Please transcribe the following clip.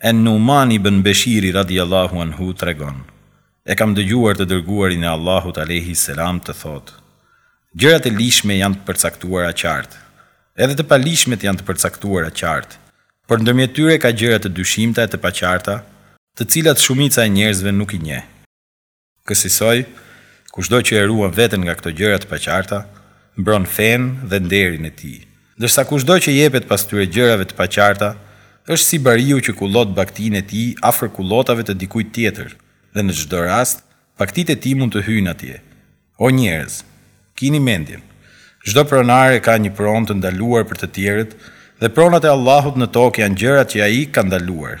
En-Numan ibn Beshiri radijallahu anhu tregon, E kam dëgjuar të Dërguarin e Allahut alejhi selam të thotë, Gjërat e ligjshme janë të përcaktuara qartë, edhe të paligjshmet janë të përcaktuara qartë, por ndërmjet tyre ka gjëra të dyshimta e të paqarta, të cilat shumica e njerëzve nuk i njeh. Kësisoj, kushdo që e ruan veten nga këto gjëra të paqarta, mbron fenë dhe nderin e tij, ndërsa kushdo që jepet pas atyre gjërave të paqarta, është si bariu që kullot bagëtinë e tij afër kullotave të dikujt tjetër, dhe në çdo rast, bagëtitë e tij mund të hyjnë atje. O njerëz! Kini mendjen! Çdo pronar ka një pronë të ndaluar për të tjerët, dhe pronat e Allahut në tokë janë gjërat që Ai ka ndaluar.